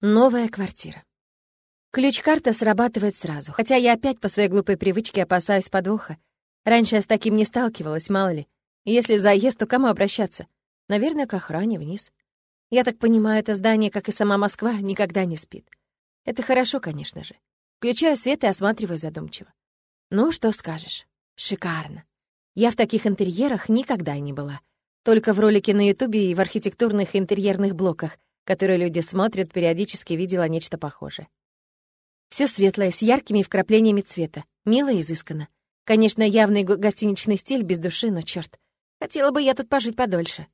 Новая квартира. Ключ-карта срабатывает сразу, хотя я опять по своей глупой привычке опасаюсь подвоха. Раньше я с таким не сталкивалась, мало ли. Если заезд, то кому обращаться? Наверное, к охране вниз. Я так понимаю, это здание, как и сама Москва, никогда не спит. Это хорошо, конечно же. Включаю свет и осматриваю задумчиво. Ну, что скажешь? Шикарно. Я в таких интерьерах никогда не была. Только в ролике на Ютубе и в архитектурных интерьерных блоках, которые люди смотрят, периодически видела нечто похожее. Все светлое, с яркими вкраплениями цвета, мило и изысканно. Конечно, явный гостиничный стиль без души, но черт, хотела бы я тут пожить подольше.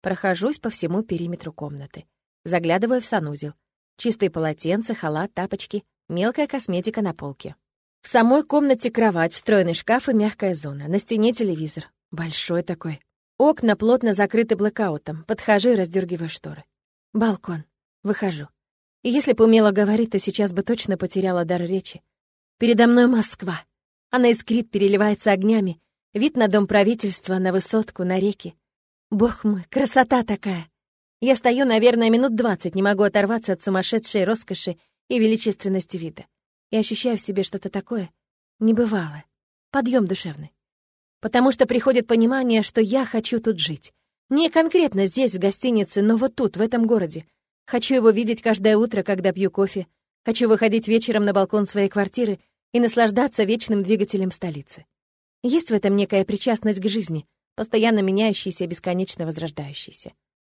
Прохожусь по всему периметру комнаты. Заглядываю в санузел. Чистые полотенца, халат, тапочки, мелкая косметика на полке. В самой комнате кровать, встроенный шкаф и мягкая зона. На стене телевизор. Большой такой. Окна плотно закрыты блэкаутом. Подхожу и раздергиваю шторы. Балкон. Выхожу. И если бы умела говорить, то сейчас бы точно потеряла дар речи. Передо мной Москва. Она искрит, переливается огнями. Вид на дом правительства, на высотку, на реки. Бог мой, красота такая! Я стою, наверное, минут двадцать, не могу оторваться от сумасшедшей роскоши и величественности вида. И ощущаю в себе что-то такое небывалое, подъем душевный. Потому что приходит понимание, что я хочу тут жить. Не конкретно здесь, в гостинице, но вот тут, в этом городе. Хочу его видеть каждое утро, когда пью кофе. Хочу выходить вечером на балкон своей квартиры и наслаждаться вечным двигателем столицы. Есть в этом некая причастность к жизни, постоянно меняющейся и бесконечно возрождающейся.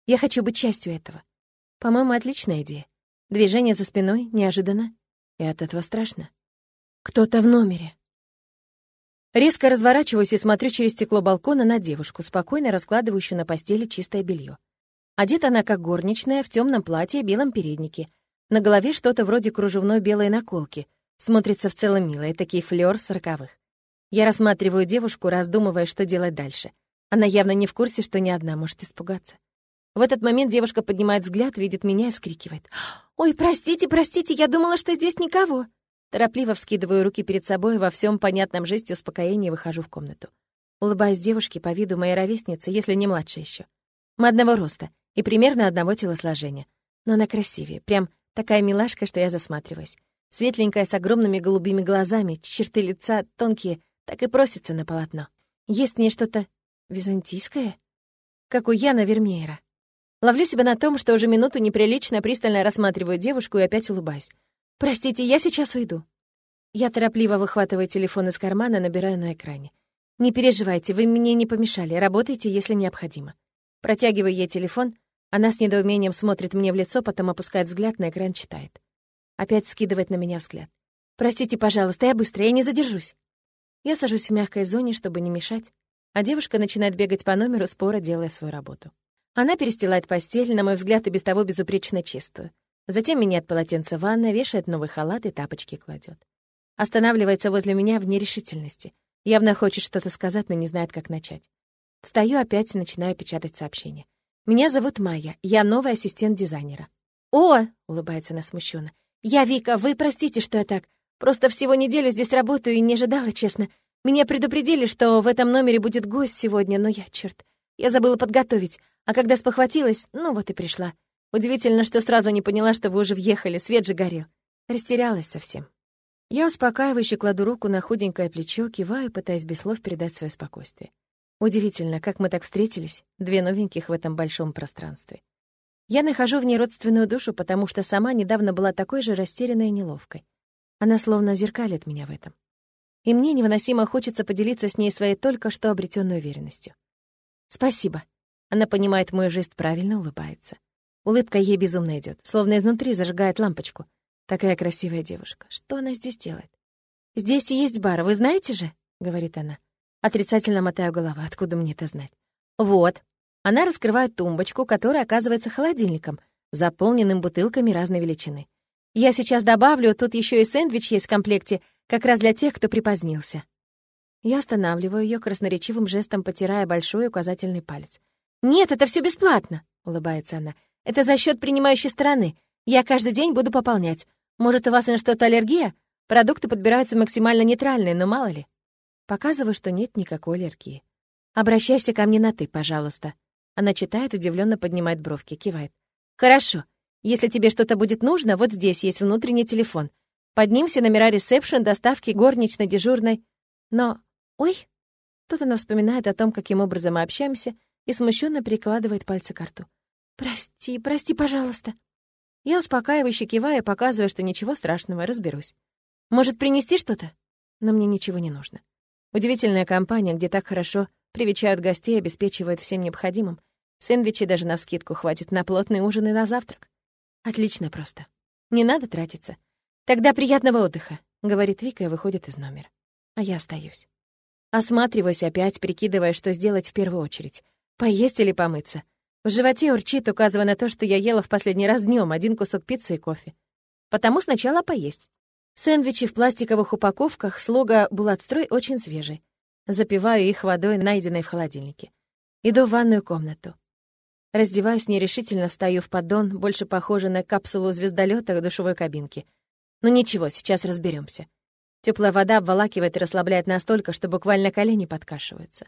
Я хочу быть частью этого. По-моему, отличная идея. Движение за спиной неожиданно, и от этого страшно. Кто-то в номере. Резко разворачиваюсь и смотрю через стекло балкона на девушку, спокойно раскладывающую на постели чистое белье. Одета она как горничная, в темном платье и белом переднике. На голове что-то вроде кружевной белой наколки. Смотрится в целом мило, и такие флёр сороковых. Я рассматриваю девушку, раздумывая, что делать дальше. Она явно не в курсе, что ни одна может испугаться. В этот момент девушка поднимает взгляд, видит меня и вскрикивает. «Ой, простите, простите, я думала, что здесь никого!» Торопливо вскидываю руки перед собой, во всем понятном жесте успокоения выхожу в комнату. Улыбаюсь девушке по виду моей ровесницы, если не младше еще. Мы одного роста, и примерно одного телосложения. Но она красивее, прям такая милашка, что я засматриваюсь. Светленькая, с огромными голубыми глазами, черты лица тонкие, так и просится на полотно. Есть в ней что-то византийское, как у Яна Вермеера. Ловлю себя на том, что уже минуту неприлично пристально рассматриваю девушку и опять улыбаюсь. «Простите, я сейчас уйду». Я торопливо выхватываю телефон из кармана, набираю на экране. «Не переживайте, вы мне не помешали, работайте, если необходимо». Протягиваю ей телефон, она с недоумением смотрит мне в лицо, потом опускает взгляд, на экран читает. Опять скидывает на меня взгляд. «Простите, пожалуйста, я быстро, я не задержусь». Я сажусь в мягкой зоне, чтобы не мешать, а девушка начинает бегать по номеру, спора делая свою работу. Она перестилает постель, на мой взгляд, и без того безупречно чистую. Затем меняет полотенце в ванной, вешает новый халат и тапочки кладет. Останавливается возле меня в нерешительности. Явно хочет что-то сказать, но не знает, как начать. Встаю опять и начинаю печатать сообщение. «Меня зовут Майя, я новый ассистент дизайнера». «О!» — улыбается она смущенно. «Я Вика, вы простите, что я так. Просто всего неделю здесь работаю и не ожидала, честно. Меня предупредили, что в этом номере будет гость сегодня, но я, черт, я забыла подготовить. А когда спохватилась, ну вот и пришла. Удивительно, что сразу не поняла, что вы уже въехали, свет же горел. Растерялась совсем. Я успокаивающе кладу руку на худенькое плечо, киваю, пытаясь без слов передать свое спокойствие. Удивительно, как мы так встретились, две новеньких в этом большом пространстве. Я нахожу в ней родственную душу, потому что сама недавно была такой же растерянной и неловкой. Она словно зеркалит меня в этом. И мне невыносимо хочется поделиться с ней своей только что обретенной уверенностью. «Спасибо». Она понимает мой жест правильно, улыбается. Улыбка ей безумно идет, словно изнутри зажигает лампочку. Такая красивая девушка. Что она здесь делает? «Здесь есть бар, вы знаете же?» — говорит она. Отрицательно мотаю головой. Откуда мне это знать? Вот. Она раскрывает тумбочку, которая оказывается холодильником, заполненным бутылками разной величины. Я сейчас добавлю, тут еще и сэндвич есть в комплекте, как раз для тех, кто припозднился. Я останавливаю ее красноречивым жестом, потирая большой указательный палец. «Нет, это все бесплатно!» — улыбается она. «Это за счет принимающей стороны. Я каждый день буду пополнять. Может, у вас на что-то аллергия? Продукты подбираются максимально нейтральные, но мало ли». Показываю, что нет никакой аллергии. «Обращайся ко мне на «ты», пожалуйста». Она читает, удивленно поднимает бровки, кивает. «Хорошо. Если тебе что-то будет нужно, вот здесь есть внутренний телефон. Под номера ресепшн, доставки, горничной, дежурной. Но... Ой! Тут она вспоминает о том, каким образом мы общаемся, и смущенно прикладывает пальцы к рту. «Прости, прости, пожалуйста». Я успокаивающе киваю, показывая, что ничего страшного, разберусь. «Может, принести что-то?» Но мне ничего не нужно. Удивительная компания, где так хорошо привечают гостей, обеспечивают всем необходимым. Сэндвичи даже навскидку хватит на плотный ужин и на завтрак. Отлично просто. Не надо тратиться. Тогда приятного отдыха, говорит Вика и выходит из номера. А я остаюсь. Осматриваюсь опять, прикидывая, что сделать в первую очередь. Поесть или помыться? В животе урчит, указывая на то, что я ела в последний раз днем один кусок пиццы и кофе. Потому сначала поесть. Сэндвичи в пластиковых упаковках слуга «Булатстрой» очень свежий. Запиваю их водой, найденной в холодильнике. Иду в ванную комнату. Раздеваюсь, нерешительно встаю в поддон, больше похоже на капсулу звездолета душевой кабинки. Но ничего, сейчас разберемся. Теплая вода обволакивает и расслабляет настолько, что буквально колени подкашиваются.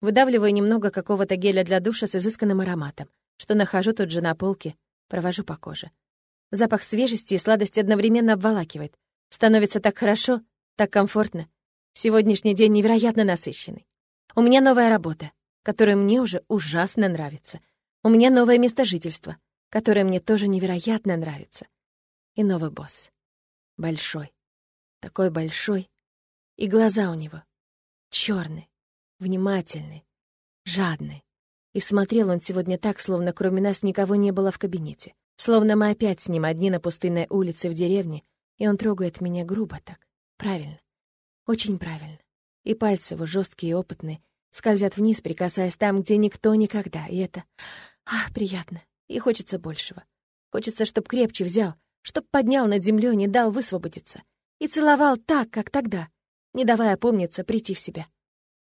Выдавливаю немного какого-то геля для душа с изысканным ароматом, что нахожу тут же на полке, провожу по коже. Запах свежести и сладости одновременно обволакивает. Становится так хорошо, так комфортно. Сегодняшний день невероятно насыщенный. У меня новая работа, которая мне уже ужасно нравится. У меня новое место жительства, которое мне тоже невероятно нравится. И новый босс. Большой. Такой большой. И глаза у него черные, внимательные, жадные. И смотрел он сегодня так, словно кроме нас никого не было в кабинете. Словно мы опять с ним одни на пустынной улице в деревне, и он трогает меня грубо так. Правильно. Очень правильно. И пальцы его жесткие и опытные скользят вниз, прикасаясь там, где никто никогда. И это... Ах, приятно. И хочется большего. Хочется, чтоб крепче взял, чтоб поднял над землей, не дал высвободиться. И целовал так, как тогда, не давая опомниться, прийти в себя.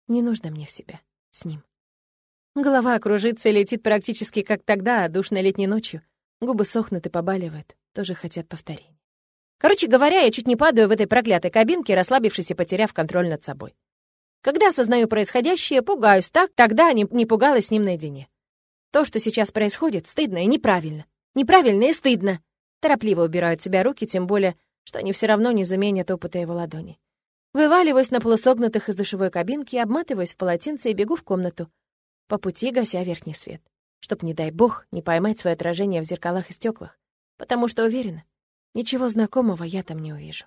Не нужно мне в себя с ним. Голова кружится и летит практически как тогда, душной летней ночью. Губы сохнут и побаливают, тоже хотят повторения. Короче говоря, я чуть не падаю в этой проклятой кабинке, расслабившись и потеряв контроль над собой. Когда осознаю происходящее, пугаюсь так, тогда не, не пугалась с ним наедине. То, что сейчас происходит, стыдно и неправильно. Неправильно и стыдно. Торопливо убирают себя руки, тем более, что они все равно не заменят опыта его ладони. Вываливаюсь на полусогнутых из душевой кабинки, обматываюсь в полотенце и бегу в комнату, по пути гася верхний свет, чтоб, не дай бог, не поймать свое отражение в зеркалах и стеклах, потому что уверена, Ничего знакомого я там не увижу.